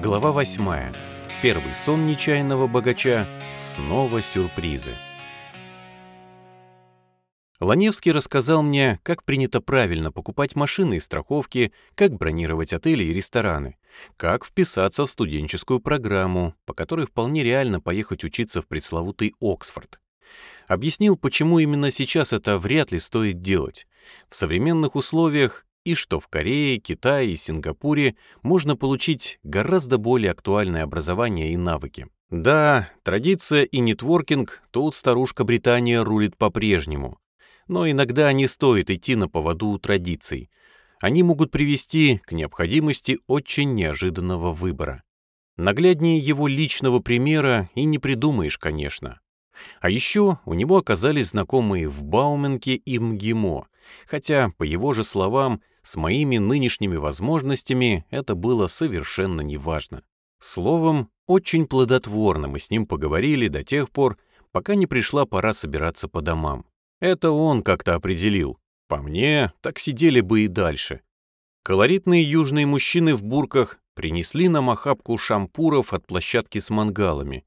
Глава восьмая. Первый сон нечаянного богача. Снова сюрпризы. Ланевский рассказал мне, как принято правильно покупать машины и страховки, как бронировать отели и рестораны, как вписаться в студенческую программу, по которой вполне реально поехать учиться в пресловутый Оксфорд. Объяснил, почему именно сейчас это вряд ли стоит делать. В современных условиях и что в Корее, Китае и Сингапуре можно получить гораздо более актуальное образование и навыки. Да, традиция и нетворкинг тут старушка Британия рулит по-прежнему. Но иногда не стоит идти на поводу у традиций. Они могут привести к необходимости очень неожиданного выбора. Нагляднее его личного примера и не придумаешь, конечно. А еще у него оказались знакомые в Бауменке и МГИМО, хотя, по его же словам, с моими нынешними возможностями это было совершенно неважно. Словом, очень плодотворно мы с ним поговорили до тех пор, пока не пришла пора собираться по домам. Это он как-то определил. По мне, так сидели бы и дальше. Колоритные южные мужчины в бурках принесли нам охапку шампуров от площадки с мангалами.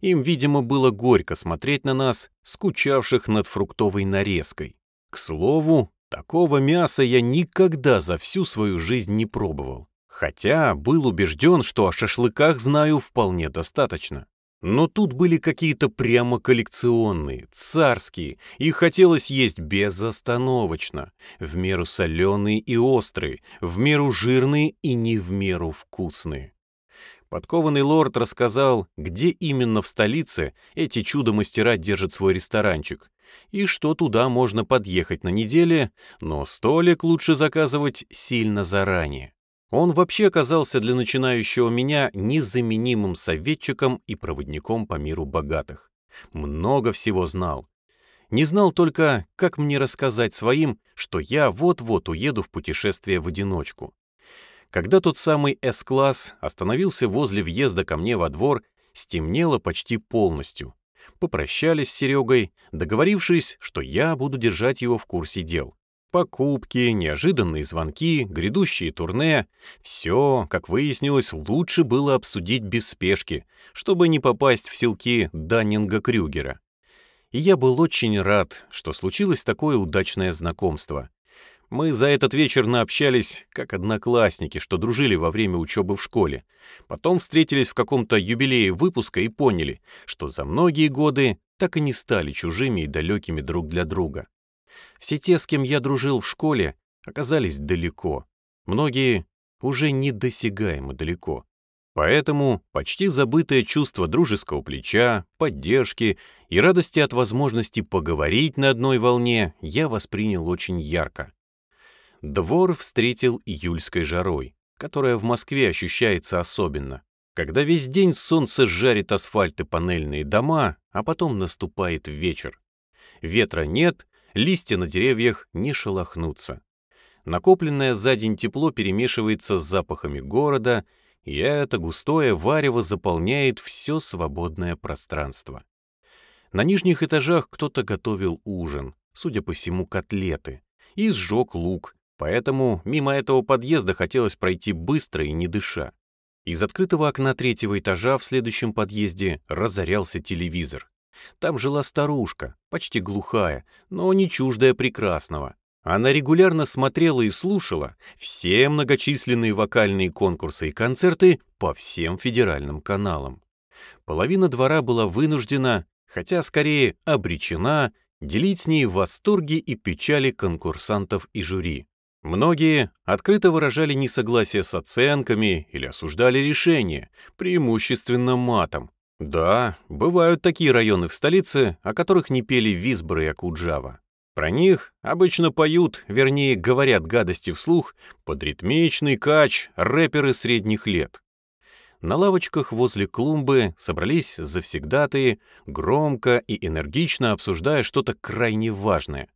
Им, видимо, было горько смотреть на нас, скучавших над фруктовой нарезкой. К слову, Такого мяса я никогда за всю свою жизнь не пробовал. Хотя был убежден, что о шашлыках знаю вполне достаточно. Но тут были какие-то прямо коллекционные, царские, и хотелось есть безостановочно, в меру соленые и острые, в меру жирные и не в меру вкусные. Подкованный лорд рассказал, где именно в столице эти чудо-мастера держат свой ресторанчик, и что туда можно подъехать на неделе, но столик лучше заказывать сильно заранее. Он вообще оказался для начинающего меня незаменимым советчиком и проводником по миру богатых. Много всего знал. Не знал только, как мне рассказать своим, что я вот-вот уеду в путешествие в одиночку. Когда тот самый С-класс остановился возле въезда ко мне во двор, стемнело почти полностью, попрощались с Серегой, договорившись, что я буду держать его в курсе дел. Покупки, неожиданные звонки, грядущие турне — все, как выяснилось, лучше было обсудить без спешки, чтобы не попасть в селки Даннинга-Крюгера. И я был очень рад, что случилось такое удачное знакомство. Мы за этот вечер наобщались, как одноклассники, что дружили во время учебы в школе. Потом встретились в каком-то юбилее выпуска и поняли, что за многие годы так и не стали чужими и далекими друг для друга. Все те, с кем я дружил в школе, оказались далеко. Многие уже недосягаемо далеко. Поэтому почти забытое чувство дружеского плеча, поддержки и радости от возможности поговорить на одной волне я воспринял очень ярко. Двор встретил июльской жарой, которая в Москве ощущается особенно, когда весь день солнце жарит асфальт и панельные дома, а потом наступает вечер. Ветра нет, листья на деревьях не шелохнутся. Накопленное за день тепло перемешивается с запахами города, и это густое варево заполняет все свободное пространство. На нижних этажах кто-то готовил ужин, судя по всему, котлеты, и сжег лук, Поэтому мимо этого подъезда хотелось пройти быстро и не дыша. Из открытого окна третьего этажа в следующем подъезде разорялся телевизор. Там жила старушка, почти глухая, но не чуждая прекрасного. Она регулярно смотрела и слушала все многочисленные вокальные конкурсы и концерты по всем федеральным каналам. Половина двора была вынуждена, хотя скорее обречена, делить с ней восторги и печали конкурсантов и жюри. Многие открыто выражали несогласие с оценками или осуждали решение, преимущественно матом. Да, бывают такие районы в столице, о которых не пели Висбор и Акуджава. Про них обычно поют, вернее, говорят гадости вслух, под ритмичный кач рэперы средних лет. На лавочках возле клумбы собрались завсегдатые, громко и энергично обсуждая что-то крайне важное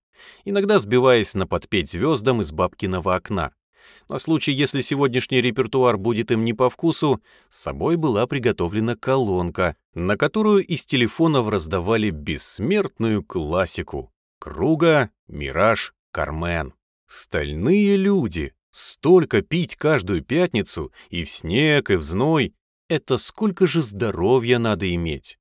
иногда сбиваясь на подпеть звездам из бабкиного окна. На случай, если сегодняшний репертуар будет им не по вкусу, с собой была приготовлена колонка, на которую из телефонов раздавали бессмертную классику. Круга, Мираж, Кармен. Стальные люди, Столько пить каждую пятницу и в снег, и в зной — это сколько же здоровья надо иметь.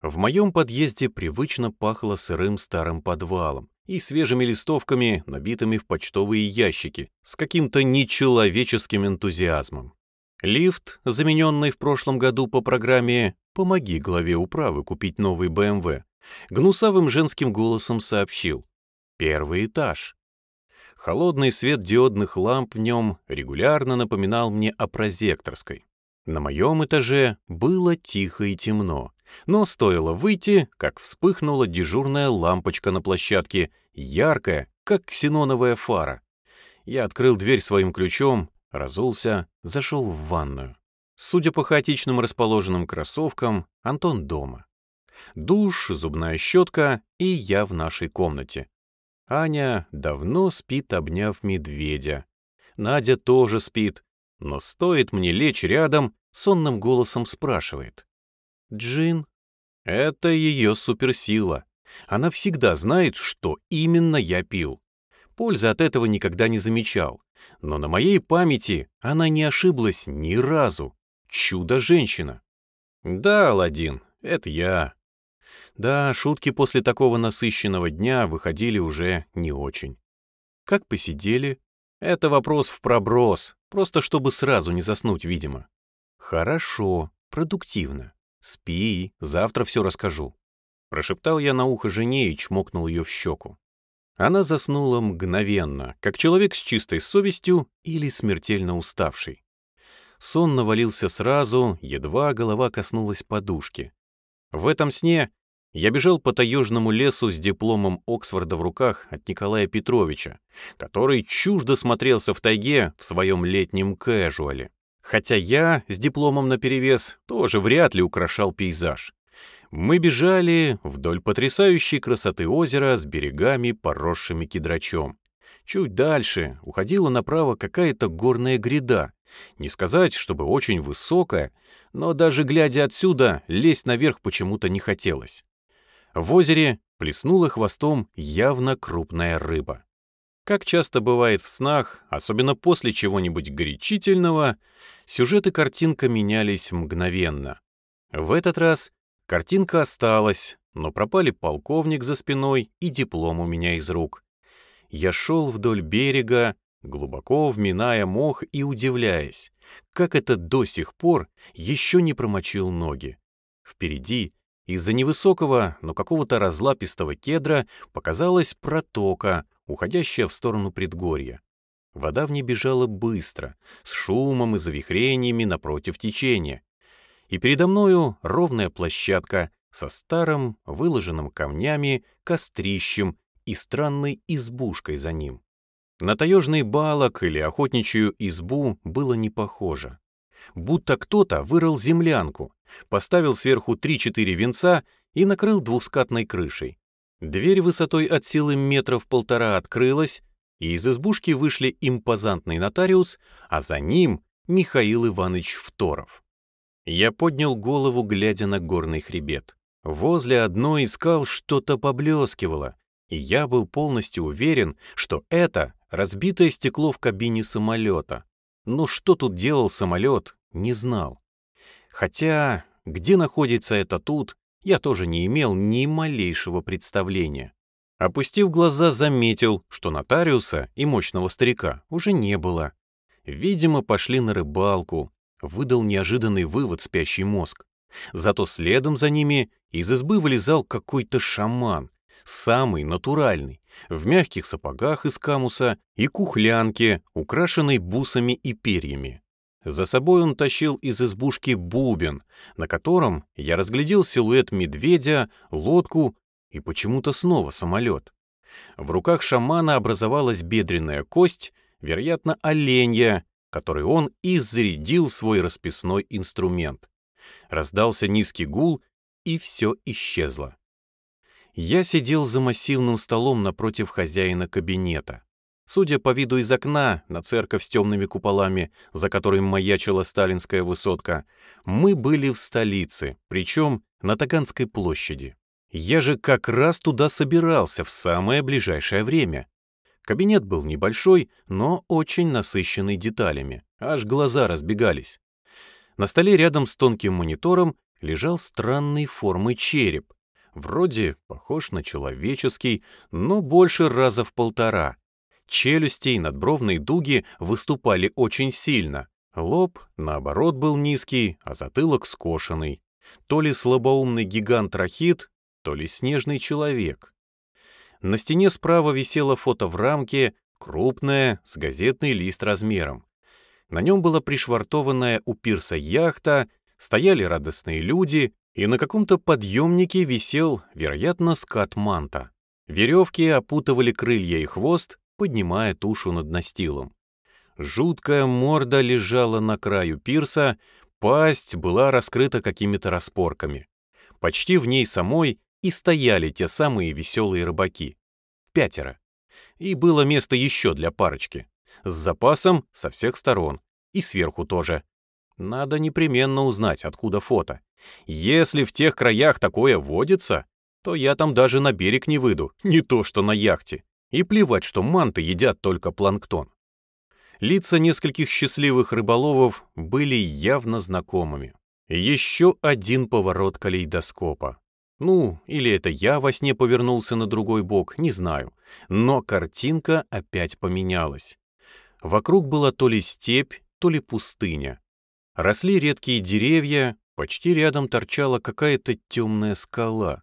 В моем подъезде привычно пахло сырым старым подвалом и свежими листовками, набитыми в почтовые ящики, с каким-то нечеловеческим энтузиазмом. Лифт, замененный в прошлом году по программе «Помоги главе управы купить новый БМВ», гнусавым женским голосом сообщил «Первый этаж». Холодный свет диодных ламп в нем регулярно напоминал мне о прозекторской. На моем этаже было тихо и темно, но стоило выйти, как вспыхнула дежурная лампочка на площадке, яркая, как ксеноновая фара. Я открыл дверь своим ключом, разулся, зашел в ванную. Судя по хаотичным расположенным кроссовкам, Антон дома. Душ, зубная щетка и я в нашей комнате. Аня давно спит, обняв медведя. Надя тоже спит, но стоит мне лечь рядом, сонным голосом спрашивает. «Джин?» Это ее суперсила. Она всегда знает, что именно я пил. Пользы от этого никогда не замечал. Но на моей памяти она не ошиблась ни разу. Чудо-женщина. Да, Аладдин, это я. Да, шутки после такого насыщенного дня выходили уже не очень. Как посидели? Это вопрос в проброс, просто чтобы сразу не заснуть, видимо. Хорошо, продуктивно. Спи, завтра все расскажу. Прошептал я на ухо жене и чмокнул ее в щеку. Она заснула мгновенно, как человек с чистой совестью или смертельно уставший. Сон навалился сразу, едва голова коснулась подушки. В этом сне я бежал по таежному лесу с дипломом Оксфорда в руках от Николая Петровича, который чуждо смотрелся в тайге в своем летнем кэжуале. Хотя я с дипломом наперевес тоже вряд ли украшал пейзаж. Мы бежали вдоль потрясающей красоты озера с берегами, поросшими кедрачом. Чуть дальше уходила направо какая-то горная гряда. Не сказать, чтобы очень высокая, но даже глядя отсюда, лезть наверх почему-то не хотелось. В озере плеснула хвостом явно крупная рыба. Как часто бывает в снах, особенно после чего-нибудь горячительного, сюжет и картинка менялись мгновенно. В этот раз картинка осталась, но пропали полковник за спиной и диплом у меня из рук. Я шел вдоль берега, глубоко вминая мох и удивляясь, как это до сих пор еще не промочил ноги. Впереди из-за невысокого, но какого-то разлапистого кедра показалась протока, уходящая в сторону предгорья. Вода в ней бежала быстро, с шумом и завихрениями напротив течения. И передо мною ровная площадка со старым, выложенным камнями, кострищем и странной избушкой за ним. На таежный балок или охотничью избу было не похоже. Будто кто-то вырыл землянку, поставил сверху 3-4 венца и накрыл двускатной крышей. Дверь высотой от силы метров полтора открылась, и из избушки вышли импозантный нотариус, а за ним Михаил Иванович Второв. Я поднял голову, глядя на горный хребет. Возле одной из скал что-то поблескивало, и я был полностью уверен, что это разбитое стекло в кабине самолета. Но что тут делал самолет, не знал. Хотя, где находится это тут, я тоже не имел ни малейшего представления. Опустив глаза, заметил, что нотариуса и мощного старика уже не было. Видимо, пошли на рыбалку, выдал неожиданный вывод спящий мозг. Зато следом за ними из избы вылезал какой-то шаман, самый натуральный, в мягких сапогах из камуса и кухлянке, украшенной бусами и перьями. За собой он тащил из избушки бубен, на котором я разглядел силуэт медведя, лодку и почему-то снова самолет. В руках шамана образовалась бедренная кость, вероятно, оленья, которой он и зарядил свой расписной инструмент. Раздался низкий гул, и все исчезло. Я сидел за массивным столом напротив хозяина кабинета. Судя по виду из окна на церковь с темными куполами, за которой маячила сталинская высотка, мы были в столице, причем на Таганской площади. Я же как раз туда собирался в самое ближайшее время. Кабинет был небольшой, но очень насыщенный деталями, аж глаза разбегались. На столе рядом с тонким монитором лежал странной формы череп. Вроде похож на человеческий, но больше раза в полтора. Челюсти и надбровные дуги выступали очень сильно. Лоб, наоборот, был низкий, а затылок скошенный. То ли слабоумный гигант-рахит, то ли снежный человек. На стене справа висело фото в рамке, крупное, с газетный лист размером. На нем была пришвартованная у пирса яхта, стояли радостные люди, и на каком-то подъемнике висел, вероятно, скат манта. Веревки опутывали крылья и хвост, поднимая тушу над настилом. Жуткая морда лежала на краю пирса, пасть была раскрыта какими-то распорками. Почти в ней самой и стояли те самые веселые рыбаки. Пятеро. И было место еще для парочки. С запасом со всех сторон. И сверху тоже. Надо непременно узнать, откуда фото. Если в тех краях такое водится, то я там даже на берег не выйду, не то что на яхте. И плевать, что манты едят только планктон. Лица нескольких счастливых рыболовов были явно знакомыми. Еще один поворот калейдоскопа. Ну, или это я во сне повернулся на другой бок, не знаю. Но картинка опять поменялась. Вокруг была то ли степь, то ли пустыня. Росли редкие деревья, почти рядом торчала какая-то темная скала.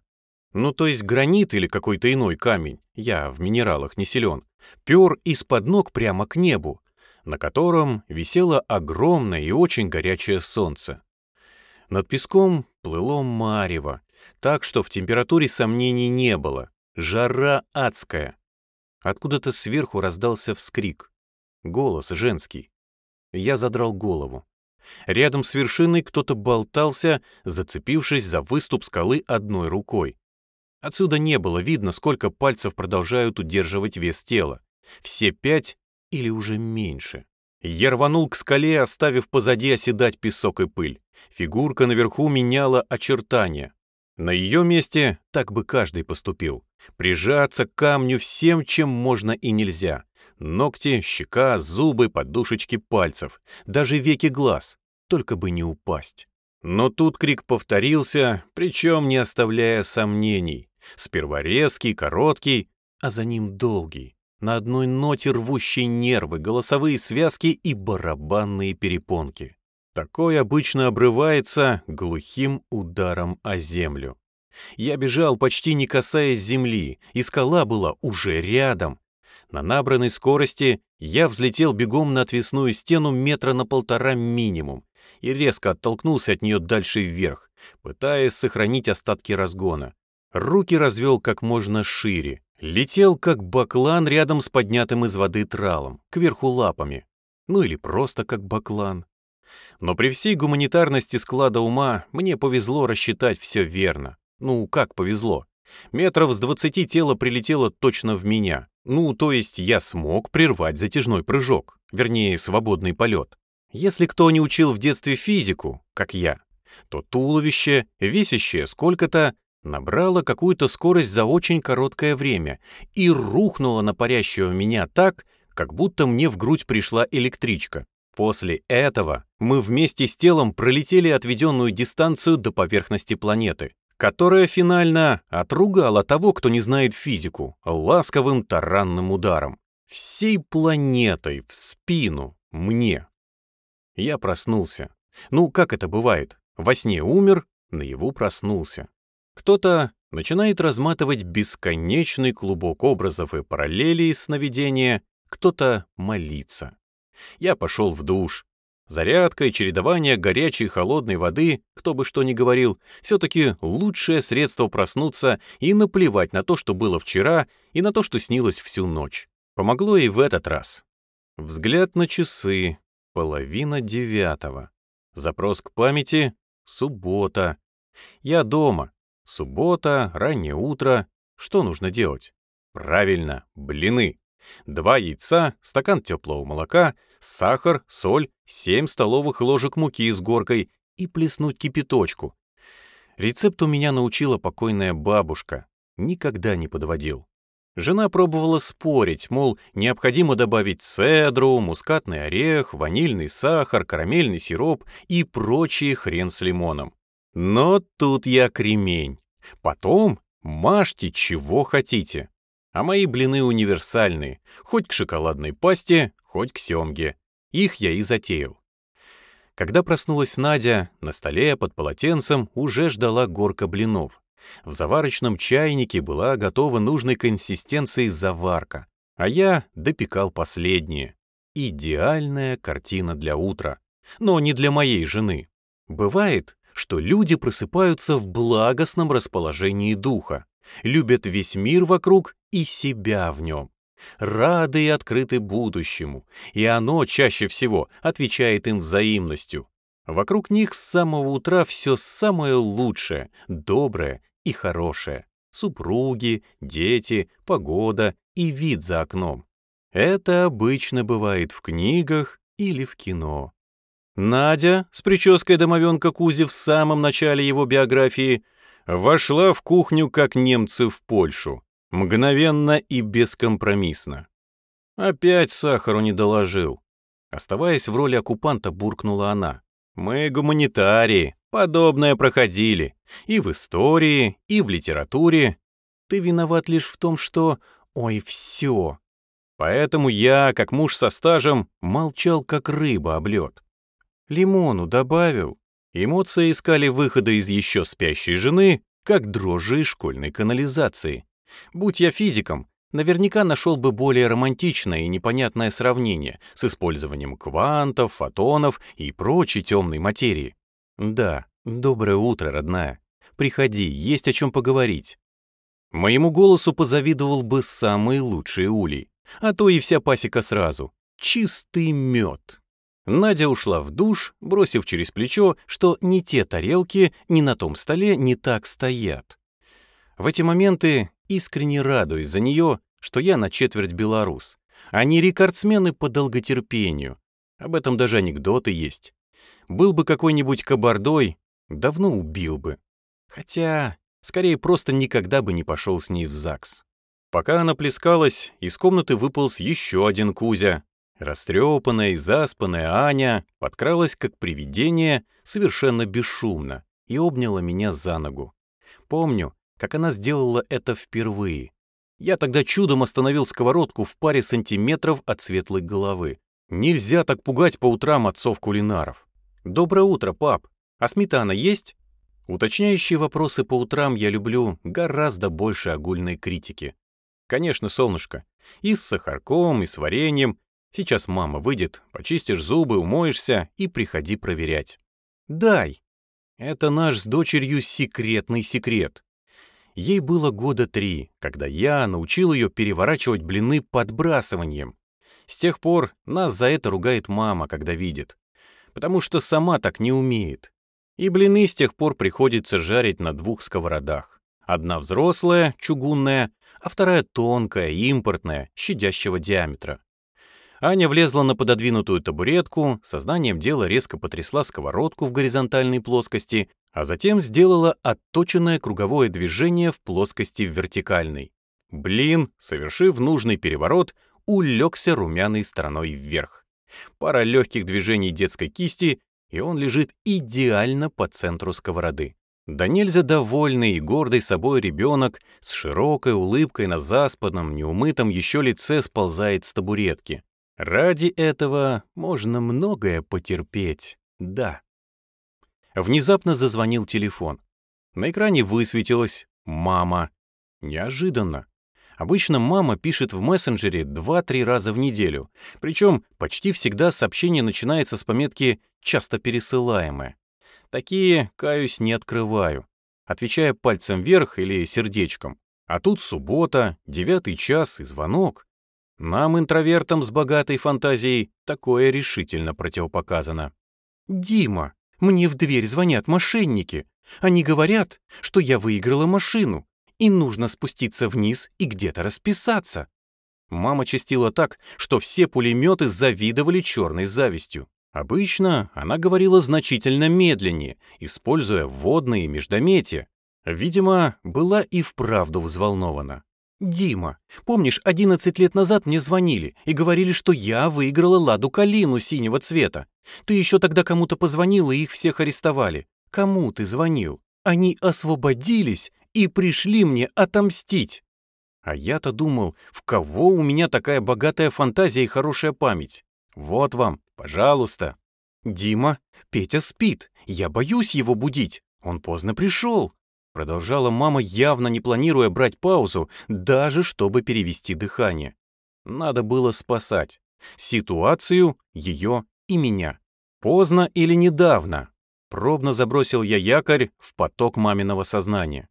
Ну, то есть гранит или какой-то иной камень, я в минералах не силен, пер из-под ног прямо к небу, на котором висело огромное и очень горячее солнце. Над песком плыло марево, так что в температуре сомнений не было. Жара адская. Откуда-то сверху раздался вскрик. Голос женский. Я задрал голову. Рядом с вершиной кто-то болтался, зацепившись за выступ скалы одной рукой. Отсюда не было видно, сколько пальцев продолжают удерживать вес тела. Все пять или уже меньше. Я рванул к скале, оставив позади оседать песок и пыль. Фигурка наверху меняла очертания. На ее месте так бы каждый поступил. Прижаться к камню всем, чем можно и нельзя. Ногти, щека, зубы, подушечки пальцев, даже веки глаз, только бы не упасть. Но тут крик повторился, причем не оставляя сомнений. Сперва резкий, короткий, а за ним долгий, на одной ноте рвущий нервы, голосовые связки и барабанные перепонки. Такой обычно обрывается глухим ударом о землю. Я бежал, почти не касаясь земли, и скала была уже рядом. На набранной скорости я взлетел бегом на отвесную стену метра на полтора минимум и резко оттолкнулся от нее дальше вверх, пытаясь сохранить остатки разгона. Руки развел как можно шире, летел как баклан рядом с поднятым из воды тралом, кверху лапами. Ну или просто как баклан. Но при всей гуманитарности склада ума мне повезло рассчитать все верно. Ну, как повезло? Метров с двадцати тело прилетело точно в меня. Ну, то есть я смог прервать затяжной прыжок, вернее, свободный полет. Если кто не учил в детстве физику, как я, то туловище, весящее сколько-то, набрало какую-то скорость за очень короткое время и рухнуло на парящего меня так, как будто мне в грудь пришла электричка. После этого мы вместе с телом пролетели отведенную дистанцию до поверхности планеты, которая финально отругала того, кто не знает физику, ласковым таранным ударом. Всей планетой в спину мне. Я проснулся. Ну, как это бывает? Во сне умер, наяву проснулся. Кто-то начинает разматывать бесконечный клубок образов и параллелей сновидения, кто-то молится. Я пошел в душ. Зарядка и чередование горячей и холодной воды, кто бы что ни говорил, все-таки лучшее средство проснуться и наплевать на то, что было вчера, и на то, что снилось всю ночь. Помогло и в этот раз. Взгляд на часы. Половина девятого. Запрос к памяти. Суббота. Я дома. Суббота, раннее утро. Что нужно делать? Правильно, блины. Два яйца, стакан теплого молока, сахар, соль, 7 столовых ложек муки с горкой и плеснуть кипяточку. Рецепт у меня научила покойная бабушка. Никогда не подводил. Жена пробовала спорить, мол, необходимо добавить цедру, мускатный орех, ванильный сахар, карамельный сироп и прочие хрен с лимоном. Но тут я кремень. Потом мажьте чего хотите. А мои блины универсальные, хоть к шоколадной пасте, хоть к семге. Их я и затеял. Когда проснулась Надя, на столе под полотенцем уже ждала горка блинов. В заварочном чайнике была готова нужной консистенции заварка, а я допекал последние. Идеальная картина для утра, но не для моей жены. Бывает, что люди просыпаются в благостном расположении духа, любят весь мир вокруг и себя в нем рады и открыты будущему, и оно чаще всего отвечает им взаимностью. Вокруг них с самого утра все самое лучшее, доброе и хорошее. Супруги, дети, погода и вид за окном. Это обычно бывает в книгах или в кино. Надя с прической домовенка Кузи в самом начале его биографии вошла в кухню как немцы в Польшу. Мгновенно и бескомпромиссно. Опять сахару не доложил. Оставаясь в роли оккупанта, буркнула она. «Мы гуманитарии, подобное проходили. И в истории, и в литературе. Ты виноват лишь в том, что... Ой, все. Поэтому я, как муж со стажем, молчал, как рыба об лед. Лимону добавил. Эмоции искали выхода из еще спящей жены, как дрожжи школьной канализации. Будь я физиком, наверняка нашел бы более романтичное и непонятное сравнение с использованием квантов, фотонов и прочей темной материи. Да, доброе утро, родная. Приходи, есть о чем поговорить. Моему голосу позавидовал бы самый лучший улей, а то и вся пасека сразу. Чистый мед. Надя ушла в душ, бросив через плечо, что ни те тарелки, ни на том столе не так стоят. В эти моменты искренне радуюсь за нее, что я на четверть белорус. Они рекордсмены по долготерпению. Об этом даже анекдоты есть. Был бы какой-нибудь кабардой, давно убил бы. Хотя, скорее, просто никогда бы не пошел с ней в ЗАГС. Пока она плескалась, из комнаты выполз еще один Кузя. Растрепанная и заспанная Аня подкралась как привидение совершенно бесшумно и обняла меня за ногу. Помню, как она сделала это впервые. Я тогда чудом остановил сковородку в паре сантиметров от светлой головы. Нельзя так пугать по утрам отцов-кулинаров. «Доброе утро, пап. А сметана есть?» Уточняющие вопросы по утрам я люблю гораздо больше огульной критики. Конечно, солнышко. И с сахарком, и с вареньем. Сейчас мама выйдет, почистишь зубы, умоешься и приходи проверять. Дай. Это наш с дочерью секретный секрет. Ей было года три, когда я научил ее переворачивать блины подбрасыванием. С тех пор нас за это ругает мама, когда видит. Потому что сама так не умеет. И блины с тех пор приходится жарить на двух сковородах. Одна взрослая, чугунная, а вторая тонкая, импортная, щадящего диаметра. Аня влезла на пододвинутую табуретку, сознанием дела резко потрясла сковородку в горизонтальной плоскости а затем сделала отточенное круговое движение в плоскости вертикальной. Блин, совершив нужный переворот, улегся румяной стороной вверх. Пара легких движений детской кисти, и он лежит идеально по центру сковороды. Да нельзя довольный и гордый собой ребенок с широкой улыбкой на заспанном, неумытом еще лице сползает с табуретки. Ради этого можно многое потерпеть, да. Внезапно зазвонил телефон. На экране высветилось «Мама». Неожиданно. Обычно мама пишет в мессенджере 2-3 раза в неделю, причем почти всегда сообщение начинается с пометки «часто пересылаемое». Такие, каюсь, не открываю, отвечая пальцем вверх или сердечком. А тут суббота, девятый час и звонок. Нам, интровертам с богатой фантазией, такое решительно противопоказано. «Дима!» Мне в дверь звонят мошенники. Они говорят, что я выиграла машину, и нужно спуститься вниз и где-то расписаться. Мама чистила так, что все пулеметы завидовали черной завистью. Обычно она говорила значительно медленнее, используя вводные междометия. Видимо, была и вправду взволнована. «Дима, помнишь, 11 лет назад мне звонили и говорили, что я выиграла ладу калину синего цвета? Ты еще тогда кому-то позвонил, и их всех арестовали. Кому ты звонил? Они освободились и пришли мне отомстить. А я-то думал, в кого у меня такая богатая фантазия и хорошая память? Вот вам, пожалуйста. Дима, Петя спит. Я боюсь его будить. Он поздно пришел. Продолжала мама, явно не планируя брать паузу, даже чтобы перевести дыхание. Надо было спасать. Ситуацию, ее и меня. Поздно или недавно? Пробно забросил я якорь в поток маминого сознания.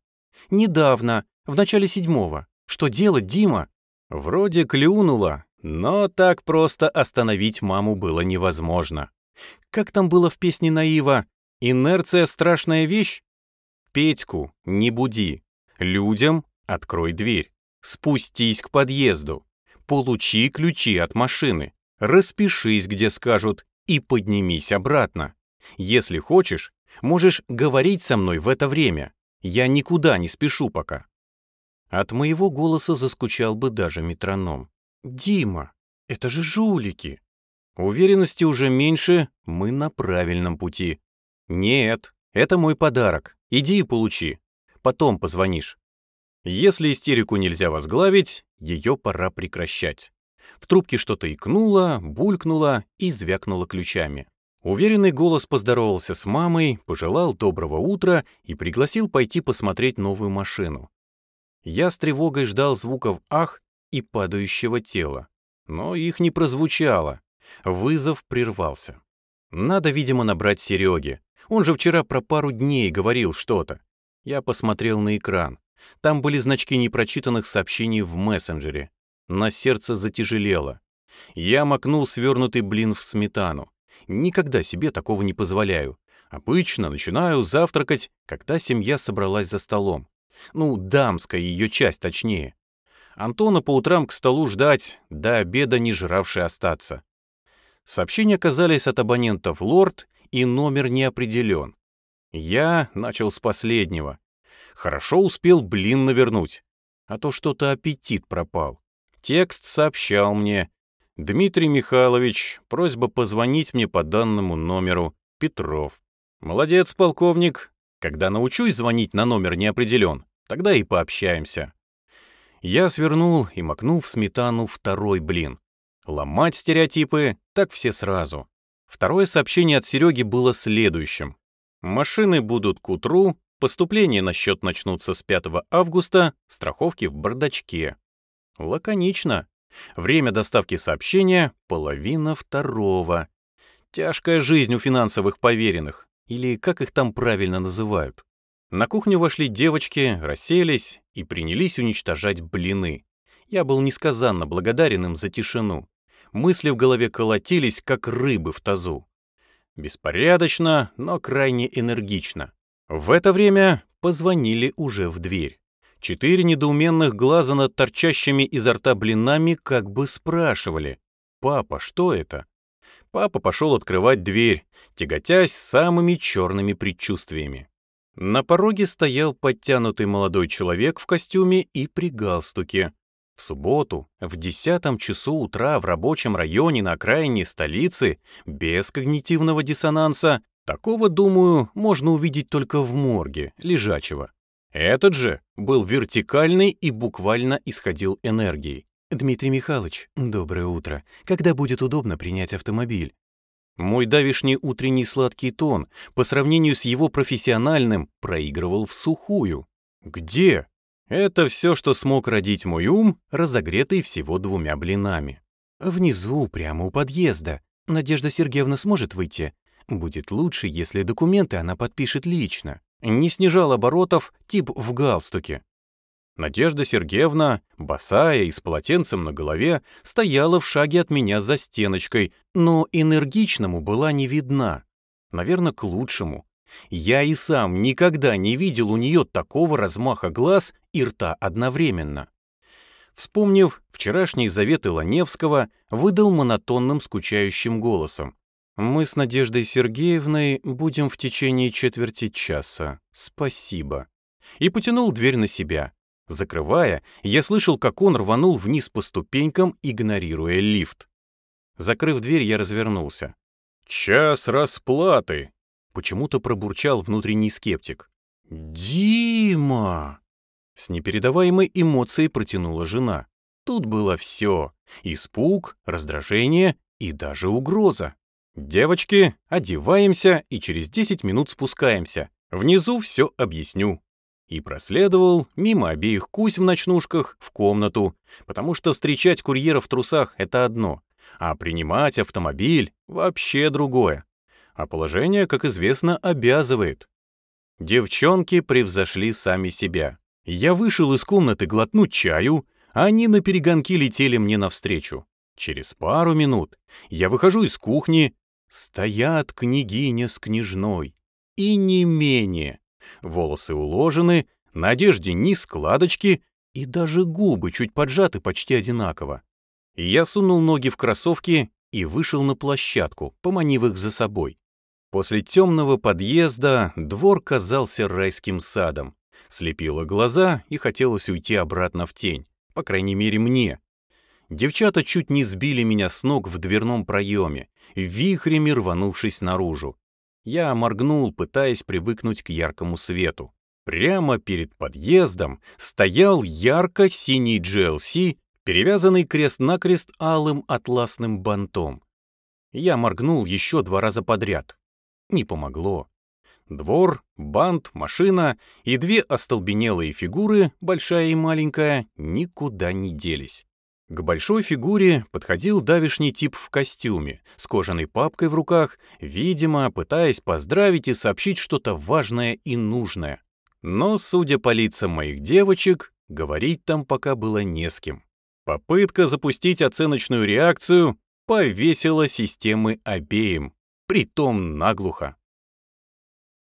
Недавно, в начале седьмого. Что делать, Дима? Вроде клюнула, но так просто остановить маму было невозможно. Как там было в песне Наива? Инерция — страшная вещь? Петьку не буди. Людям открой дверь. Спустись к подъезду. Получи ключи от машины. Распишись, где скажут, и поднимись обратно. Если хочешь, можешь говорить со мной в это время. Я никуда не спешу пока. От моего голоса заскучал бы даже метроном. «Дима, это же жулики!» Уверенности уже меньше, мы на правильном пути. «Нет, это мой подарок. Иди и получи. Потом позвонишь». Если истерику нельзя возглавить, ее пора прекращать. В трубке что-то икнуло, булькнуло и звякнуло ключами. Уверенный голос поздоровался с мамой, пожелал доброго утра и пригласил пойти посмотреть новую машину. Я с тревогой ждал звуков «ах» и падающего тела. Но их не прозвучало. Вызов прервался. Надо, видимо, набрать Сереге. Он же вчера про пару дней говорил что-то. Я посмотрел на экран. Там были значки непрочитанных сообщений в мессенджере. На сердце затяжелело. Я макнул свернутый блин в сметану. Никогда себе такого не позволяю. Обычно начинаю завтракать, когда семья собралась за столом. Ну, дамская ее часть точнее. Антона по утрам к столу ждать, до обеда не жравший остаться. Сообщения оказались от абонентов «Лорд» и номер не определен. Я начал с последнего. Хорошо успел блин навернуть, а то что-то аппетит пропал. Текст сообщал мне, Дмитрий Михайлович, просьба позвонить мне по данному номеру. Петров. Молодец, полковник. Когда научусь звонить на номер не определен, тогда и пообщаемся. Я свернул и макнул в сметану второй блин. Ломать стереотипы так все сразу. Второе сообщение от Сереги было следующим. Машины будут к утру, поступления на счет начнутся с 5 августа, страховки в бардачке. Лаконично. Время доставки сообщения — половина второго. Тяжкая жизнь у финансовых поверенных, или как их там правильно называют. На кухню вошли девочки, расселись и принялись уничтожать блины. Я был несказанно благодарен им за тишину. Мысли в голове колотились, как рыбы в тазу. Беспорядочно, но крайне энергично. В это время позвонили уже в дверь. Четыре недоуменных глаза над торчащими изо рта блинами как бы спрашивали. «Папа, что это?» Папа пошел открывать дверь, тяготясь самыми черными предчувствиями. На пороге стоял подтянутый молодой человек в костюме и при галстуке. В субботу, в десятом часу утра в рабочем районе на окраине столицы, без когнитивного диссонанса, такого, думаю, можно увидеть только в морге, лежачего. Этот же был вертикальный и буквально исходил энергией. «Дмитрий Михайлович, доброе утро. Когда будет удобно принять автомобиль?» Мой давишний утренний сладкий тон по сравнению с его профессиональным проигрывал в сухую. «Где?» Это все, что смог родить мой ум, разогретый всего двумя блинами. «Внизу, прямо у подъезда. Надежда Сергеевна сможет выйти. Будет лучше, если документы она подпишет лично не снижал оборотов тип в галстуке. Надежда Сергеевна, босая и с полотенцем на голове, стояла в шаге от меня за стеночкой, но энергичному была не видна. Наверное, к лучшему. Я и сам никогда не видел у нее такого размаха глаз и рта одновременно. Вспомнив вчерашние заветы Ланевского, выдал монотонным скучающим голосом. Мы с Надеждой Сергеевной будем в течение четверти часа. Спасибо. И потянул дверь на себя. Закрывая, я слышал, как он рванул вниз по ступенькам, игнорируя лифт. Закрыв дверь, я развернулся. «Час расплаты!» — почему-то пробурчал внутренний скептик. «Дима!» С непередаваемой эмоцией протянула жена. Тут было все. Испуг, раздражение и даже угроза. «Девочки, одеваемся и через 10 минут спускаемся. Внизу все объясню». И проследовал мимо обеих кусь в ночнушках в комнату, потому что встречать курьера в трусах — это одно, а принимать автомобиль — вообще другое. А положение, как известно, обязывает. Девчонки превзошли сами себя. Я вышел из комнаты глотнуть чаю, а они на перегонки летели мне навстречу. Через пару минут я выхожу из кухни, стоят княгиня с княжной. И не менее. Волосы уложены, на одежде ни складочки, и даже губы чуть поджаты почти одинаково. Я сунул ноги в кроссовки и вышел на площадку, поманив их за собой. После темного подъезда двор казался райским садом. Слепило глаза и хотелось уйти обратно в тень, по крайней мере мне. Девчата чуть не сбили меня с ног в дверном проеме, вихрями рванувшись наружу. Я моргнул, пытаясь привыкнуть к яркому свету. Прямо перед подъездом стоял ярко-синий GLC, перевязанный крест-накрест алым атласным бантом. Я моргнул еще два раза подряд. Не помогло. Двор, бант, машина и две остолбенелые фигуры, большая и маленькая, никуда не делись. К большой фигуре подходил давишний тип в костюме, с кожаной папкой в руках, видимо, пытаясь поздравить и сообщить что-то важное и нужное. Но, судя по лицам моих девочек, говорить там пока было не с кем. Попытка запустить оценочную реакцию повесила системы обеим, притом наглухо.